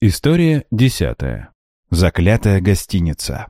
История десятая. Заклятая гостиница.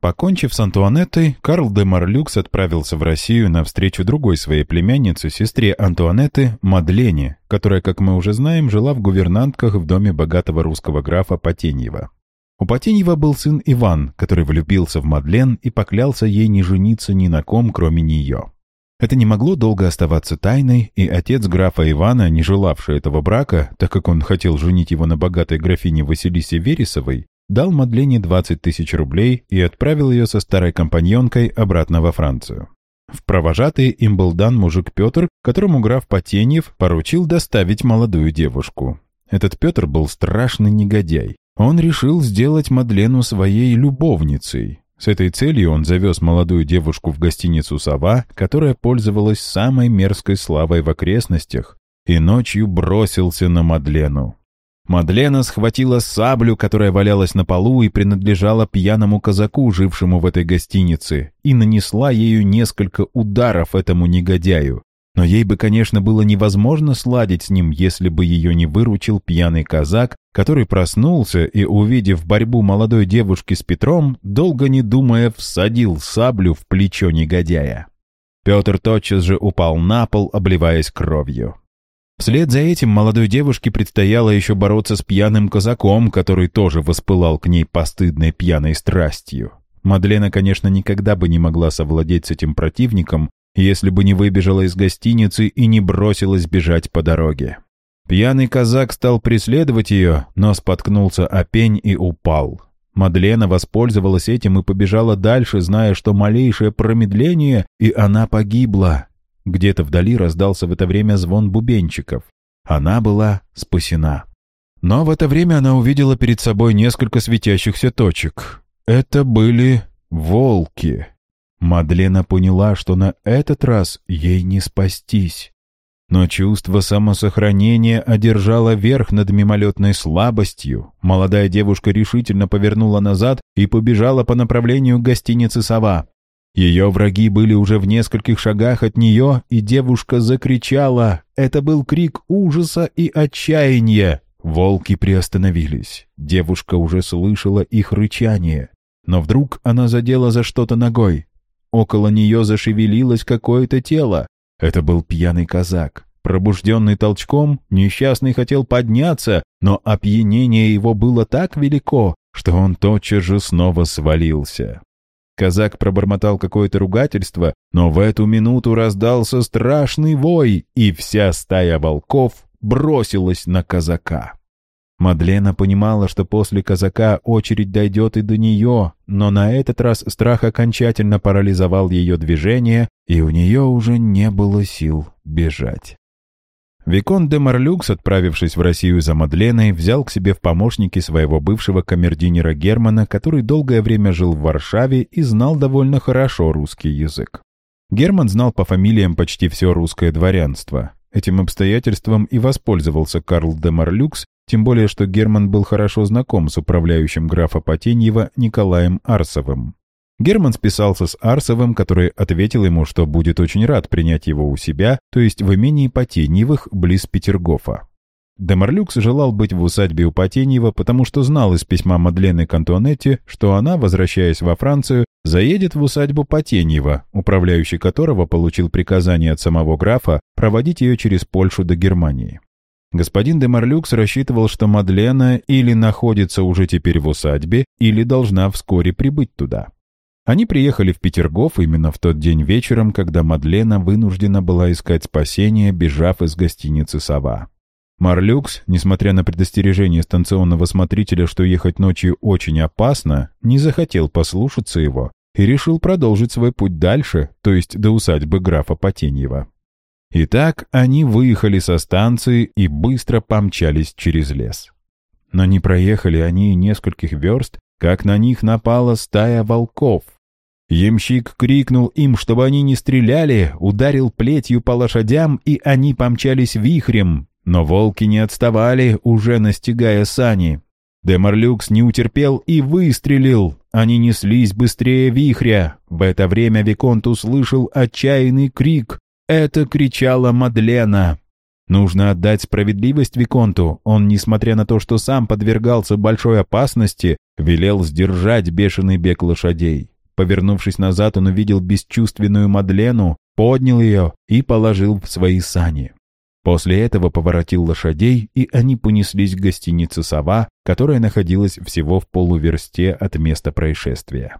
Покончив с Антуанеттой, Карл де Марлюкс отправился в Россию на встречу другой своей племяннице, сестре Антуанетты, Мадлене, которая, как мы уже знаем, жила в гувернантках в доме богатого русского графа Потеньева. У Потеньева был сын Иван, который влюбился в Мадлен и поклялся ей не жениться ни на ком, кроме нее. Это не могло долго оставаться тайной, и отец графа Ивана, не желавший этого брака, так как он хотел женить его на богатой графине Василисе Вересовой, дал Мадлене 20 тысяч рублей и отправил ее со старой компаньонкой обратно во Францию. В провожатый им был дан мужик Петр, которому граф Потеньев поручил доставить молодую девушку. Этот Петр был страшный негодяй. Он решил сделать Мадлену своей любовницей, с этой целью он завез молодую девушку в гостиницу «Сова», которая пользовалась самой мерзкой славой в окрестностях, и ночью бросился на Мадлену. Мадлена схватила саблю, которая валялась на полу и принадлежала пьяному казаку, жившему в этой гостинице, и нанесла ею несколько ударов этому негодяю. Но ей бы, конечно, было невозможно сладить с ним, если бы ее не выручил пьяный казак, который проснулся и, увидев борьбу молодой девушки с Петром, долго не думая, всадил саблю в плечо негодяя. Петр тотчас же упал на пол, обливаясь кровью. Вслед за этим молодой девушке предстояло еще бороться с пьяным казаком, который тоже воспылал к ней постыдной пьяной страстью. Мадлена, конечно, никогда бы не могла совладеть с этим противником, если бы не выбежала из гостиницы и не бросилась бежать по дороге. Пьяный казак стал преследовать ее, но споткнулся о пень и упал. Мадлена воспользовалась этим и побежала дальше, зная, что малейшее промедление, и она погибла. Где-то вдали раздался в это время звон бубенчиков. Она была спасена. Но в это время она увидела перед собой несколько светящихся точек. Это были волки. Мадлена поняла, что на этот раз ей не спастись. Но чувство самосохранения одержало верх над мимолетной слабостью. Молодая девушка решительно повернула назад и побежала по направлению к гостинице «Сова». Ее враги были уже в нескольких шагах от нее, и девушка закричала. Это был крик ужаса и отчаяния. Волки приостановились. Девушка уже слышала их рычание. Но вдруг она задела за что-то ногой. Около нее зашевелилось какое-то тело. Это был пьяный казак. Пробужденный толчком, несчастный хотел подняться, но опьянение его было так велико, что он тотчас же снова свалился. Казак пробормотал какое-то ругательство, но в эту минуту раздался страшный вой, и вся стая волков бросилась на казака. Мадлена понимала, что после казака очередь дойдет и до нее, но на этот раз страх окончательно парализовал ее движение, и у нее уже не было сил бежать. Викон де Марлюкс, отправившись в Россию за Мадленой, взял к себе в помощники своего бывшего камердинера Германа, который долгое время жил в Варшаве и знал довольно хорошо русский язык. Герман знал по фамилиям почти все русское дворянство. Этим обстоятельством и воспользовался Карл де Марлюкс, тем более что Герман был хорошо знаком с управляющим графа Потеньева Николаем Арсовым. Герман списался с Арсовым, который ответил ему, что будет очень рад принять его у себя, то есть в имении Потеньевых близ Петергофа. Демарлюкс желал быть в усадьбе у Потеньева, потому что знал из письма Мадлены к Антуанетте, что она, возвращаясь во Францию, заедет в усадьбу Потеньева, управляющий которого получил приказание от самого графа проводить ее через Польшу до Германии. Господин де Марлюкс рассчитывал, что Мадлена или находится уже теперь в усадьбе, или должна вскоре прибыть туда. Они приехали в Петергоф именно в тот день вечером, когда Мадлена вынуждена была искать спасение, бежав из гостиницы «Сова». Марлюкс, несмотря на предостережение станционного смотрителя, что ехать ночью очень опасно, не захотел послушаться его и решил продолжить свой путь дальше, то есть до усадьбы графа Потеньева. Итак, они выехали со станции и быстро помчались через лес. Но не проехали они и нескольких верст, как на них напала стая волков. Ямщик крикнул им, чтобы они не стреляли, ударил плетью по лошадям, и они помчались вихрем, но волки не отставали, уже настигая сани. Демарлюкс не утерпел и выстрелил. Они неслись быстрее вихря. В это время Виконт услышал отчаянный крик. Это кричала Мадлена. Нужно отдать справедливость Виконту. Он, несмотря на то, что сам подвергался большой опасности, велел сдержать бешеный бег лошадей. Повернувшись назад, он увидел бесчувственную Мадлену, поднял ее и положил в свои сани. После этого поворотил лошадей, и они понеслись к гостинице «Сова», которая находилась всего в полуверсте от места происшествия.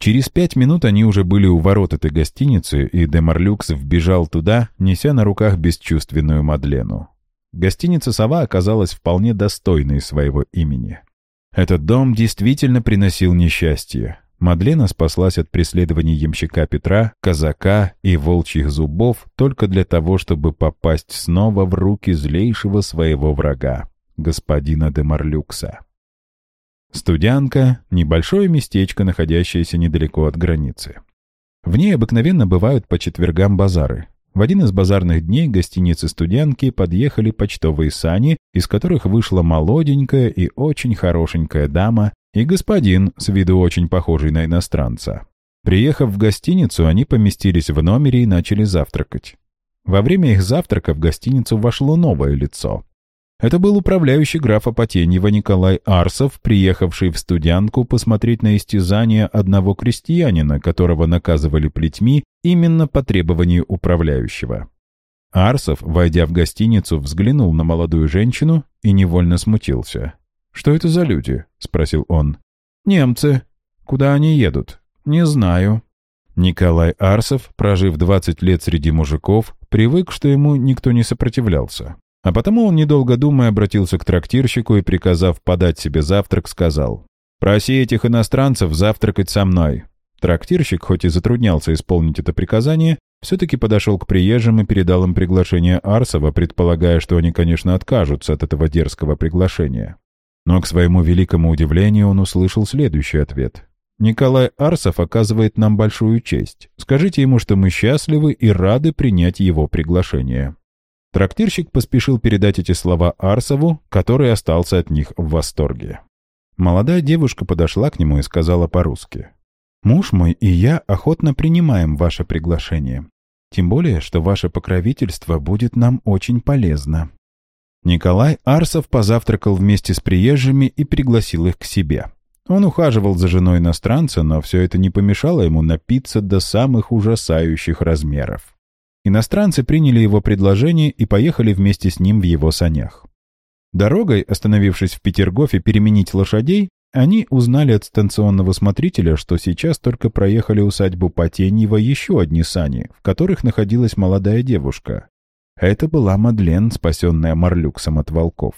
Через пять минут они уже были у ворот этой гостиницы, и Демарлюкс вбежал туда, неся на руках бесчувственную Мадлену. Гостиница «Сова» оказалась вполне достойной своего имени. Этот дом действительно приносил несчастье. Мадлена спаслась от преследований ямщика Петра, казака и волчьих зубов только для того, чтобы попасть снова в руки злейшего своего врага, господина Демарлюкса. Студянка — небольшое местечко, находящееся недалеко от границы. В ней обыкновенно бывают по четвергам базары. В один из базарных дней гостиницы «Студянки» подъехали почтовые сани, из которых вышла молоденькая и очень хорошенькая дама и господин, с виду очень похожий на иностранца. Приехав в гостиницу, они поместились в номере и начали завтракать. Во время их завтрака в гостиницу вошло новое лицо. Это был управляющий графа Потеньева Николай Арсов, приехавший в студянку посмотреть на истязание одного крестьянина, которого наказывали плетьми именно по требованию управляющего. Арсов, войдя в гостиницу, взглянул на молодую женщину и невольно смутился. «Что это за люди?» — спросил он. «Немцы. Куда они едут?» «Не знаю». Николай Арсов, прожив 20 лет среди мужиков, привык, что ему никто не сопротивлялся. А потому он, недолго думая, обратился к трактирщику и, приказав подать себе завтрак, сказал «Проси этих иностранцев завтракать со мной». Трактирщик, хоть и затруднялся исполнить это приказание, все-таки подошел к приезжим и передал им приглашение Арсова, предполагая, что они, конечно, откажутся от этого дерзкого приглашения. Но, к своему великому удивлению, он услышал следующий ответ. «Николай Арсов оказывает нам большую честь. Скажите ему, что мы счастливы и рады принять его приглашение». Трактирщик поспешил передать эти слова Арсову, который остался от них в восторге. Молодая девушка подошла к нему и сказала по-русски. «Муж мой и я охотно принимаем ваше приглашение. Тем более, что ваше покровительство будет нам очень полезно». Николай Арсов позавтракал вместе с приезжими и пригласил их к себе. Он ухаживал за женой иностранца, но все это не помешало ему напиться до самых ужасающих размеров. Иностранцы приняли его предложение и поехали вместе с ним в его санях. Дорогой, остановившись в Петергофе переменить лошадей, они узнали от станционного смотрителя, что сейчас только проехали усадьбу Потеньева еще одни сани, в которых находилась молодая девушка. Это была Мадлен, спасенная Марлюксом от волков.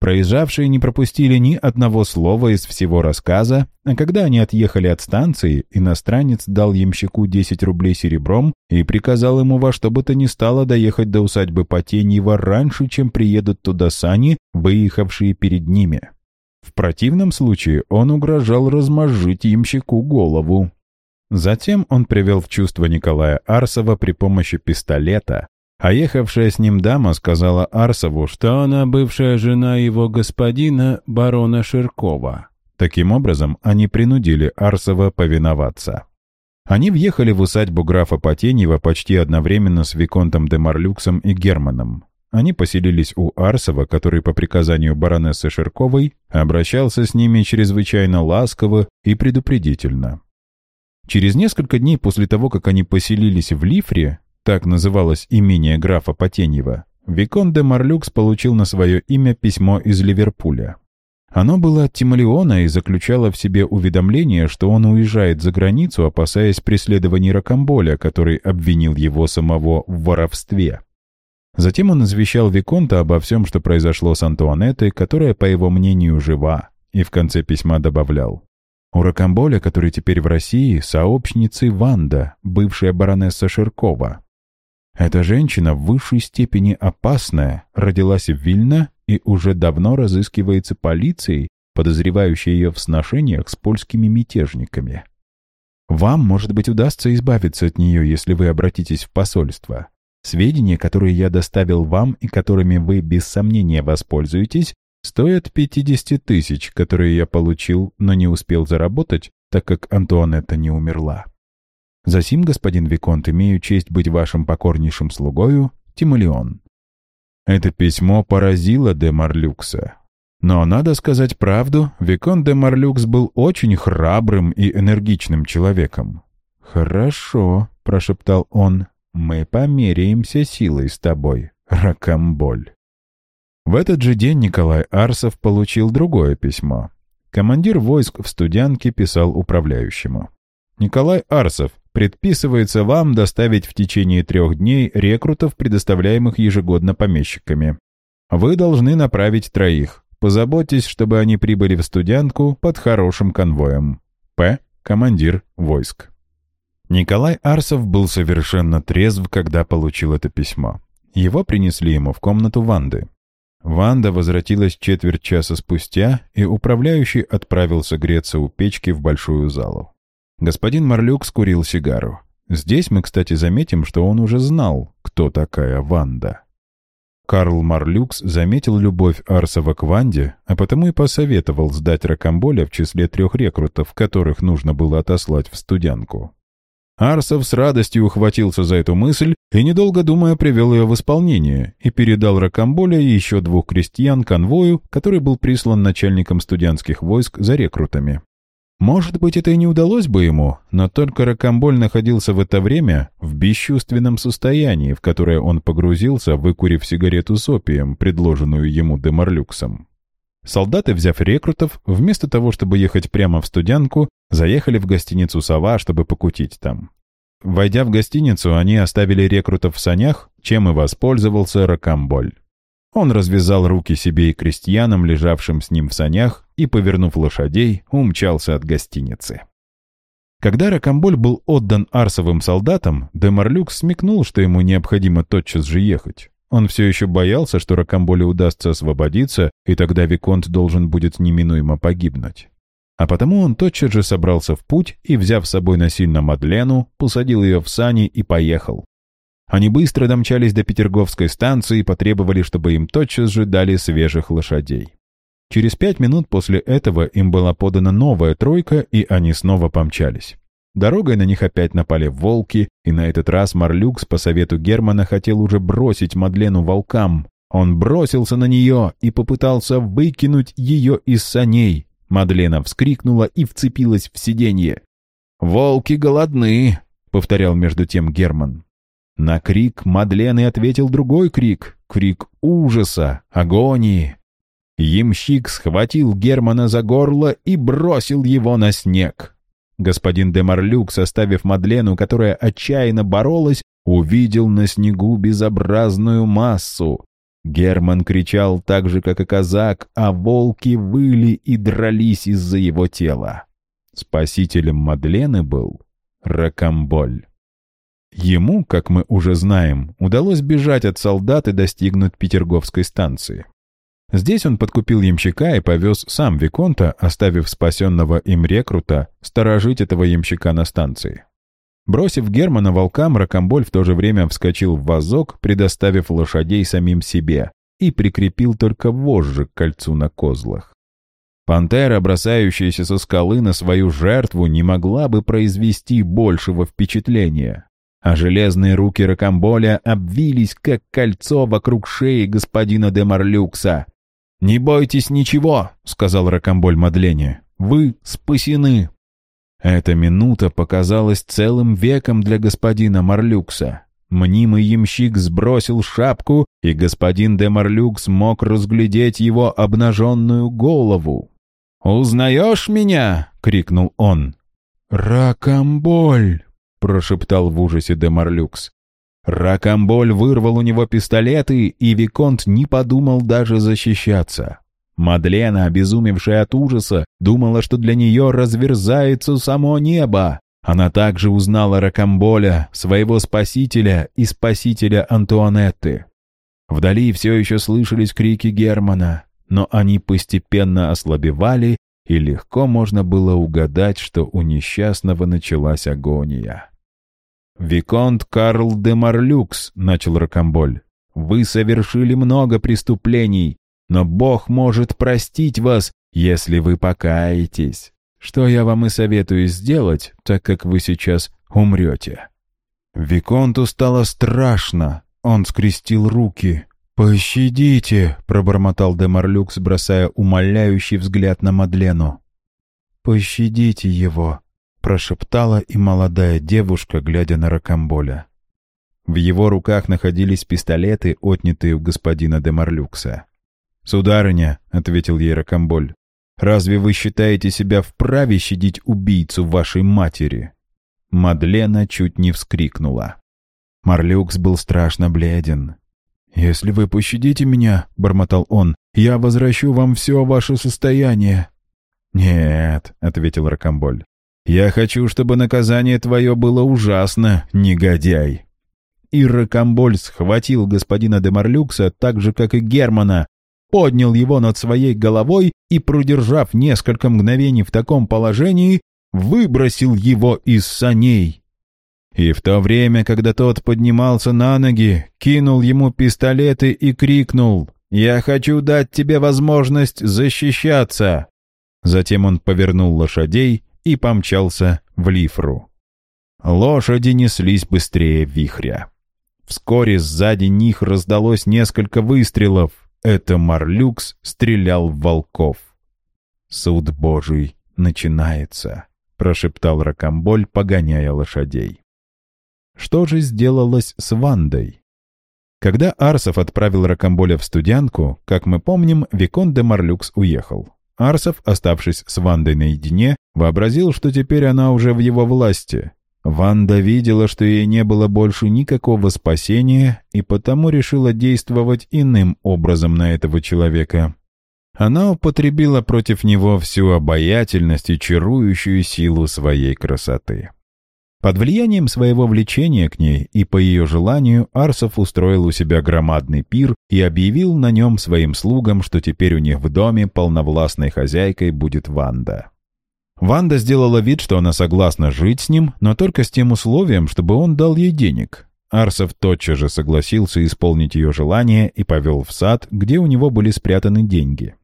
Проезжавшие не пропустили ни одного слова из всего рассказа, а когда они отъехали от станции, иностранец дал ямщику 10 рублей серебром и приказал ему во что бы то ни стало доехать до усадьбы Потеньева раньше, чем приедут туда сани, выехавшие перед ними. В противном случае он угрожал размозжить ямщику голову. Затем он привел в чувство Николая Арсова при помощи пистолета, а ехавшая с ним дама сказала Арсову, что она бывшая жена его господина, барона Ширкова. Таким образом, они принудили Арсова повиноваться. Они въехали в усадьбу графа Потеньева почти одновременно с Виконтом де Марлюксом и Германом. Они поселились у Арсова, который по приказанию баронессы Ширковой обращался с ними чрезвычайно ласково и предупредительно. Через несколько дней после того, как они поселились в Лифре, так называлось имение графа Потеньева, Викон де Марлюкс получил на свое имя письмо из Ливерпуля. Оно было от Тимолеона и заключало в себе уведомление, что он уезжает за границу, опасаясь преследований Рокамболя, который обвинил его самого в воровстве. Затем он извещал Виконта обо всем, что произошло с Антуанеттой, которая, по его мнению, жива, и в конце письма добавлял. У Рокамболя, который теперь в России, сообщницы Ванда, бывшая баронесса Ширкова. Эта женщина в высшей степени опасная, родилась в Вильно и уже давно разыскивается полицией, подозревающей ее в сношениях с польскими мятежниками. Вам, может быть, удастся избавиться от нее, если вы обратитесь в посольство. Сведения, которые я доставил вам и которыми вы без сомнения воспользуетесь, стоят 50 тысяч, которые я получил, но не успел заработать, так как Антуанетта не умерла. Засим, господин Виконт, имею честь быть вашим покорнейшим слугою, Тимолеон. Это письмо поразило де Марлюкса. Но, надо сказать правду, Викон де Марлюкс был очень храбрым и энергичным человеком. «Хорошо», — прошептал он, — «мы померяемся силой с тобой, Ракамболь». В этот же день Николай Арсов получил другое письмо. Командир войск в Студянке писал управляющему. «Николай Арсов, предписывается вам доставить в течение трех дней рекрутов, предоставляемых ежегодно помещиками. Вы должны направить троих. Позаботьтесь, чтобы они прибыли в Студянку под хорошим конвоем. П. Командир войск». Николай Арсов был совершенно трезв, когда получил это письмо. Его принесли ему в комнату Ванды. Ванда возвратилась четверть часа спустя, и управляющий отправился греться у печки в большую залу. Господин Марлюк скурил сигару. Здесь мы, кстати, заметим, что он уже знал, кто такая Ванда. Карл Марлюкс заметил любовь Арсова к Ванде, а потому и посоветовал сдать Ракамболя в числе трех рекрутов, которых нужно было отослать в студянку. Арсов с радостью ухватился за эту мысль и, недолго думая, привел ее в исполнение и передал Ракамболя и еще двух крестьян конвою, который был прислан начальником студентских войск за рекрутами. Может быть, это и не удалось бы ему, но только Ракамболь находился в это время в бесчувственном состоянии, в которое он погрузился, выкурив сигарету с опием, предложенную ему Демарлюксом. Солдаты, взяв рекрутов, вместо того, чтобы ехать прямо в студянку, заехали в гостиницу «Сова», чтобы покутить там. Войдя в гостиницу, они оставили рекрутов в санях, чем и воспользовался Ракамболь. Он развязал руки себе и крестьянам, лежавшим с ним в санях, и, повернув лошадей, умчался от гостиницы. Когда Ракамболь был отдан арсовым солдатам, Демарлюк смекнул, что ему необходимо тотчас же ехать. Он все еще боялся, что Ракамболе удастся освободиться, и тогда Виконт должен будет неминуемо погибнуть. А потому он тотчас же собрался в путь и, взяв с собой насильно Мадлену, посадил ее в сани и поехал. Они быстро домчались до Петерговской станции и потребовали, чтобы им тотчас же дали свежих лошадей. Через пять минут после этого им была подана новая тройка, и они снова помчались. Дорогой на них опять напали волки, и на этот раз Марлюкс по совету Германа хотел уже бросить Мадлену волкам. Он бросился на нее и попытался выкинуть ее из саней. Мадлена вскрикнула и вцепилась в сиденье. «Волки голодны», — повторял между тем Герман. На крик Мадлены ответил другой крик, крик ужаса, агонии. Ямщик схватил Германа за горло и бросил его на снег. Господин де Марлюк, составив Мадлену, которая отчаянно боролась, увидел на снегу безобразную массу. Герман кричал так же, как и казак, а волки выли и дрались из-за его тела. Спасителем Мадлены был Ракамболь. Ему, как мы уже знаем, удалось бежать от солдат и достигнуть Петерговской станции. Здесь он подкупил ямщика и повез сам Виконта, оставив спасенного им рекрута, сторожить этого ямщика на станции. Бросив Германа волкам, Ракамболь в то же время вскочил в вазок, предоставив лошадей самим себе, и прикрепил только вожжи к кольцу на козлах. Пантера, бросающаяся со скалы на свою жертву, не могла бы произвести большего впечатления. А железные руки Ракамболя обвились, как кольцо вокруг шеи господина де Марлюкса, «Не бойтесь ничего», — сказал Ракамболь Мадлене. «Вы спасены». Эта минута показалась целым веком для господина Марлюкса. Мнимый ямщик сбросил шапку, и господин де Марлюкс мог разглядеть его обнаженную голову. «Узнаешь меня?» — крикнул он. «Ракамболь!» — прошептал в ужасе де Марлюкс. Ракамболь вырвал у него пистолеты, и Виконт не подумал даже защищаться. Мадлена, обезумевшая от ужаса, думала, что для нее разверзается само небо. Она также узнала Ракамболя, своего спасителя и спасителя Антуанетты. Вдали все еще слышались крики Германа, но они постепенно ослабевали, и легко можно было угадать, что у несчастного началась агония. «Виконт Карл де Марлюкс», — начал Рокамболь, — «вы совершили много преступлений, но Бог может простить вас, если вы покаетесь. Что я вам и советую сделать, так как вы сейчас умрете». Виконту стало страшно. Он скрестил руки. «Пощадите!» — пробормотал Демарлюкс, бросая умоляющий взгляд на Мадлену. «Пощадите его!» — прошептала и молодая девушка, глядя на Рокамболя. В его руках находились пистолеты, отнятые у господина Демарлюкса. «Сударыня», — ответил ей Рокамболь, — «разве вы считаете себя вправе щадить убийцу вашей матери?» Мадлена чуть не вскрикнула. Марлюкс был страшно бледен. «Если вы пощадите меня», — бормотал он, — «я возвращу вам все ваше состояние». «Нет», — ответил Рокомболь, — «я хочу, чтобы наказание твое было ужасно, негодяй». И Рокомболь схватил господина де Марлюкса так же, как и Германа, поднял его над своей головой и, продержав несколько мгновений в таком положении, выбросил его из саней. И в то время, когда тот поднимался на ноги, кинул ему пистолеты и крикнул «Я хочу дать тебе возможность защищаться!» Затем он повернул лошадей и помчался в Лифру. Лошади неслись быстрее вихря. Вскоре сзади них раздалось несколько выстрелов. Это Марлюкс стрелял в волков. Суд Божий начинается. — прошептал Рокомболь, погоняя лошадей. Что же сделалось с Вандой? Когда Арсов отправил Рокомболя в студянку, как мы помним, Викон де Марлюкс уехал. Арсов, оставшись с Вандой наедине, вообразил, что теперь она уже в его власти. Ванда видела, что ей не было больше никакого спасения, и потому решила действовать иным образом на этого человека. Она употребила против него всю обаятельность и чарующую силу своей красоты. Под влиянием своего влечения к ней и по ее желанию Арсов устроил у себя громадный пир и объявил на нем своим слугам, что теперь у них в доме полновластной хозяйкой будет Ванда. Ванда сделала вид, что она согласна жить с ним, но только с тем условием, чтобы он дал ей денег. Арсов тотчас же согласился исполнить ее желание и повел в сад, где у него были спрятаны деньги.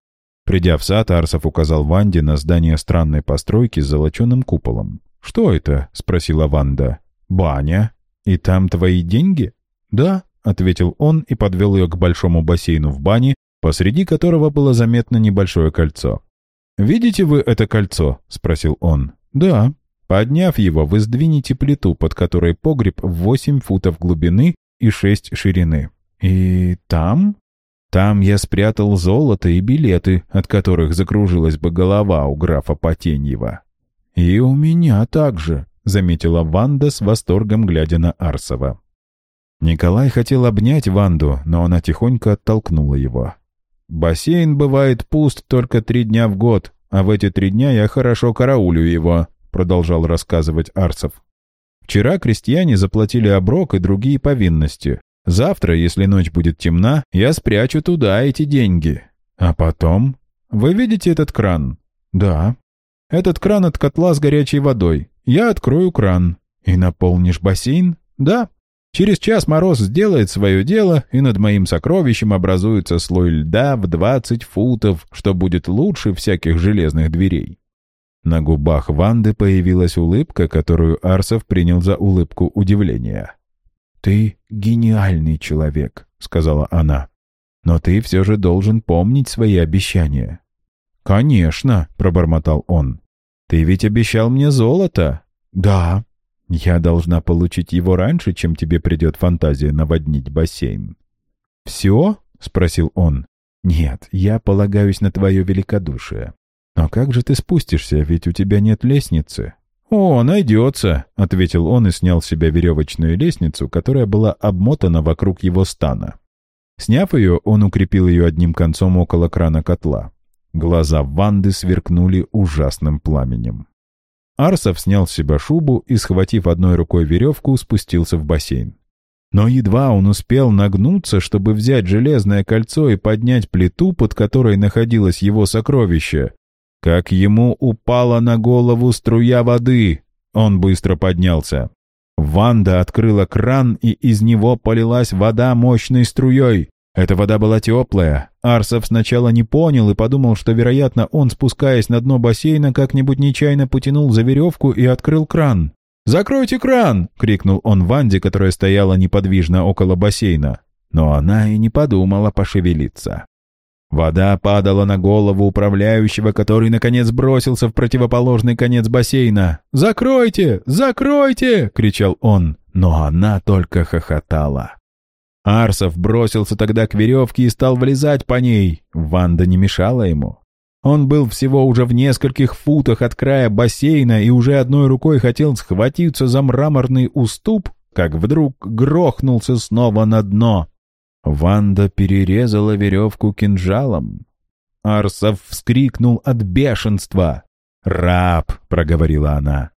Придя в сад, Арсов указал Ванде на здание странной постройки с золоченым куполом. «Что это?» — спросила Ванда. «Баня. И там твои деньги?» «Да», — ответил он и подвел ее к большому бассейну в бане, посреди которого было заметно небольшое кольцо. «Видите вы это кольцо?» — спросил он. «Да». Подняв его, вы сдвинете плиту, под которой погреб в 8 футов глубины и 6 ширины. «И там?» Там я спрятал золото и билеты, от которых закружилась бы голова у графа Потеньева. «И у меня также», — заметила Ванда с восторгом, глядя на Арсова. Николай хотел обнять Ванду, но она тихонько оттолкнула его. «Бассейн бывает пуст только три дня в год, а в эти три дня я хорошо караулю его», — продолжал рассказывать Арсов. «Вчера крестьяне заплатили оброк и другие повинности, Завтра, если ночь будет темна, я спрячу туда эти деньги. А потом... Вы видите этот кран? Да. Этот кран от котла с горячей водой. Я открою кран. И наполнишь бассейн? Да. Через час мороз сделает свое дело, и над моим сокровищем образуется слой льда в 20 футов, что будет лучше всяких железных дверей. На губах Ванды появилась улыбка, которую Арсов принял за улыбку удивления. «Ты гениальный человек», — сказала она. «Но ты все же должен помнить свои обещания». «Конечно», — пробормотал он. «Ты ведь обещал мне золото?» «Да». «Я должна получить его раньше, чем тебе придет фантазия наводнить бассейн». «Все?» — спросил он. «Нет, я полагаюсь на твое великодушие. Но как же ты спустишься, ведь у тебя нет лестницы?» «О, найдется», — ответил он и снял с себя веревочную лестницу, которая была обмотана вокруг его стана. Сняв ее, он укрепил ее одним концом около крана котла. Глаза Ванды сверкнули ужасным пламенем. Арсов снял с себя шубу и, схватив одной рукой веревку, спустился в бассейн. Но едва он успел нагнуться, чтобы взять железное кольцо и поднять плиту, под которой находилось его сокровище, как ему упала на голову струя воды. Он быстро поднялся. Ванда открыла кран, и из него полилась вода мощной струей. Эта вода была теплая. Арсов сначала не понял и подумал, что, вероятно, он, спускаясь на дно бассейна, как-нибудь нечаянно потянул за веревку и открыл кран. «Закройте кран!» — крикнул он Ванде, которая стояла неподвижно около бассейна. но она и не подумала пошевелиться. Вода падала на голову управляющего, который, наконец, бросился в противоположный конец бассейна. «Закройте! Закройте!» — кричал он, но она только хохотала. Арсов бросился тогда к веревке и стал влезать по ней. Ванда не мешала ему. Он был всего уже в нескольких футах от края бассейна и уже одной рукой хотел схватиться за мраморный уступ, как вдруг грохнулся снова на дно. Ванда перерезала веревку кинжалом. Арсов вскрикнул от бешенства. «Раб!» — проговорила она.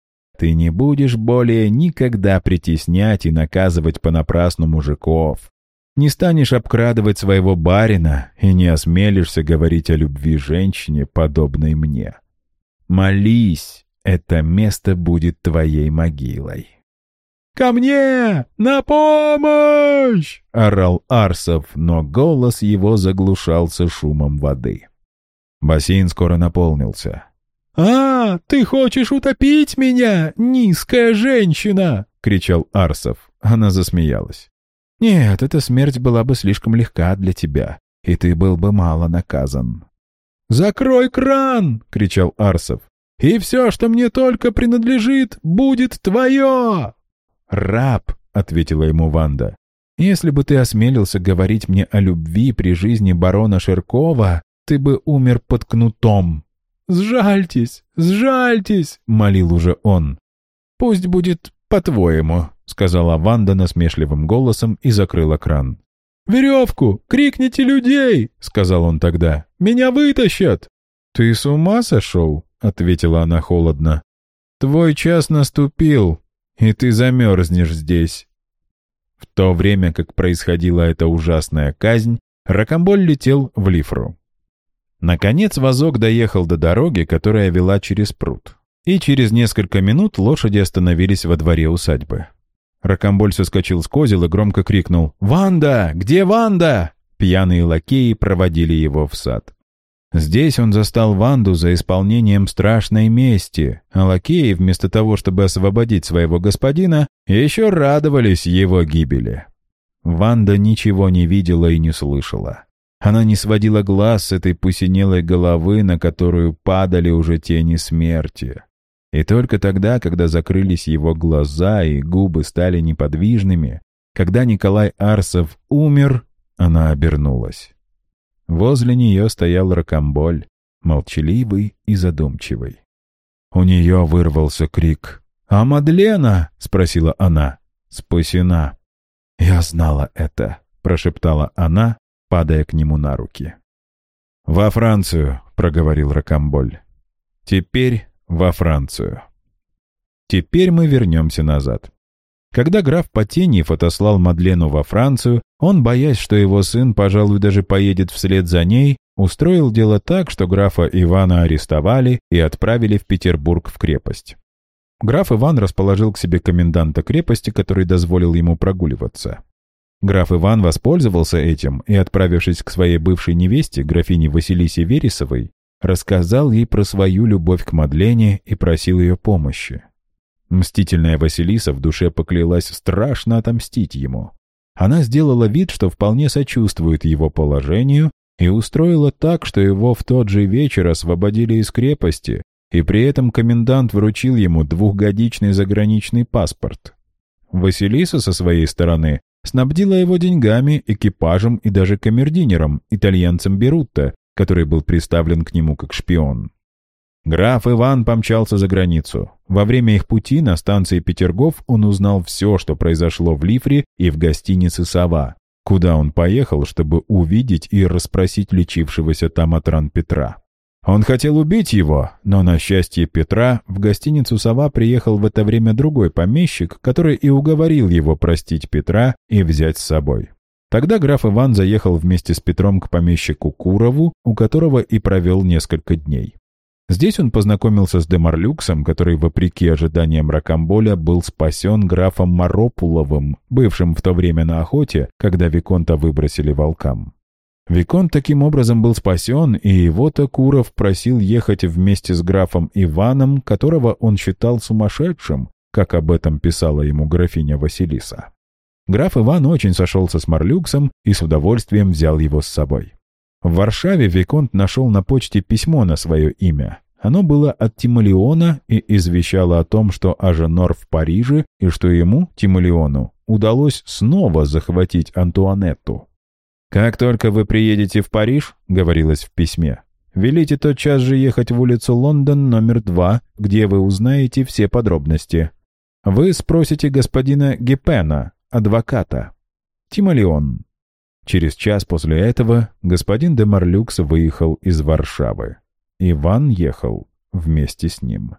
«Ты не будешь более никогда притеснять и наказывать понапрасну мужиков. Не станешь обкрадывать своего барина и не осмелишься говорить о любви женщине, подобной мне. Молись, это место будет твоей могилой». «Ко мне! На помощь!» — орал Арсов, но голос его заглушался шумом воды. Бассейн скоро наполнился. «А, ты хочешь утопить меня, низкая женщина!» — кричал Арсов. Она засмеялась. «Нет, эта смерть была бы слишком легка для тебя, и ты был бы мало наказан». «Закрой кран!» — кричал Арсов. «И все, что мне только принадлежит, будет твое!» «Раб», — ответила ему Ванда. «Если бы ты осмелился говорить мне о любви при жизни барона Ширкова, ты бы умер под кнутом». «Сжальтесь, сжальтесь», — молил уже он. «Пусть будет по-твоему», — сказала Ванда насмешливым голосом и закрыла кран. «Веревку! Крикните людей!» — сказал он тогда. «Меня вытащат!» «Ты с ума сошел?» — ответила она холодно. «Твой час наступил и ты замерзнешь здесь». В то время, как происходила эта ужасная казнь, Ракомболь летел в Лифру. Наконец вазок доехал до дороги, которая вела через пруд. И через несколько минут лошади остановились во дворе усадьбы. Ракомболь соскочил с козел и громко крикнул «Ванда! Где Ванда?» Пьяные лакеи проводили его в сад. Здесь он застал Ванду за исполнением страшной мести, а лакеи, вместо того, чтобы освободить своего господина, еще радовались его гибели. Ванда ничего не видела и не слышала. Она не сводила глаз с этой посинелой головы, на которую падали уже тени смерти. И только тогда, когда закрылись его глаза и губы стали неподвижными, когда Николай Арсов умер, она обернулась. Возле нее стоял Рокомболь, молчаливый и задумчивый. У нее вырвался крик. «А Мадлена?» — спросила она. «Спасена». «Я знала это», — прошептала она, падая к нему на руки. «Во Францию», — проговорил Рокомболь. «Теперь во Францию». Теперь мы вернемся назад. Когда граф Потеньев отослал Мадлену во Францию, он, боясь, что его сын, пожалуй, даже поедет вслед за ней, устроил дело так, что графа Ивана арестовали и отправили в Петербург в крепость. Граф Иван расположил к себе коменданта крепости, который дозволил ему прогуливаться. Граф Иван воспользовался этим и, отправившись к своей бывшей невесте, графине Василисе Вересовой, рассказал ей про свою любовь к Мадлене и просил ее помощи. Мстительная Василиса в душе поклялась страшно отомстить ему. Она сделала вид, что вполне сочувствует его положению, и устроила так, что его в тот же вечер освободили из крепости, и при этом комендант вручил ему двухгодичный заграничный паспорт. Василиса со своей стороны снабдила его деньгами, экипажем и даже камердинером, итальянцем Берутто, который был представлен к нему как шпион. Граф Иван помчался за границу. Во время их пути на станции Петергоф он узнал все, что произошло в Лифре и в гостинице «Сова», куда он поехал, чтобы увидеть и расспросить лечившегося там от ран Петра. Он хотел убить его, но, на счастье Петра, в гостиницу «Сова» приехал в это время другой помещик, который и уговорил его простить Петра и взять с собой. Тогда граф Иван заехал вместе с Петром к помещику Курову, у которого и провел несколько дней. Здесь он познакомился с Демарлюксом, который, вопреки ожиданиям Ракамболя, был спасен графом Маропуловым, бывшим в то время на охоте, когда Виконта выбросили волкам. Виконт таким образом был спасен, и его-то Куров просил ехать вместе с графом Иваном, которого он считал сумасшедшим, как об этом писала ему графиня Василиса. Граф Иван очень сошелся с Марлюксом и с удовольствием взял его с собой. В Варшаве Виконт нашел на почте письмо на свое имя. Оно было от Тимолеона и извещало о том, что Аженор в Париже и что ему, Тимолеону, удалось снова захватить Антуанетту. «Как только вы приедете в Париж», — говорилось в письме, «велите тотчас же ехать в улицу Лондон номер два, где вы узнаете все подробности. Вы спросите господина Гепена, адвоката. Тимолеон». Через час после этого господин де Марлюкс выехал из Варшавы. Иван ехал вместе с ним.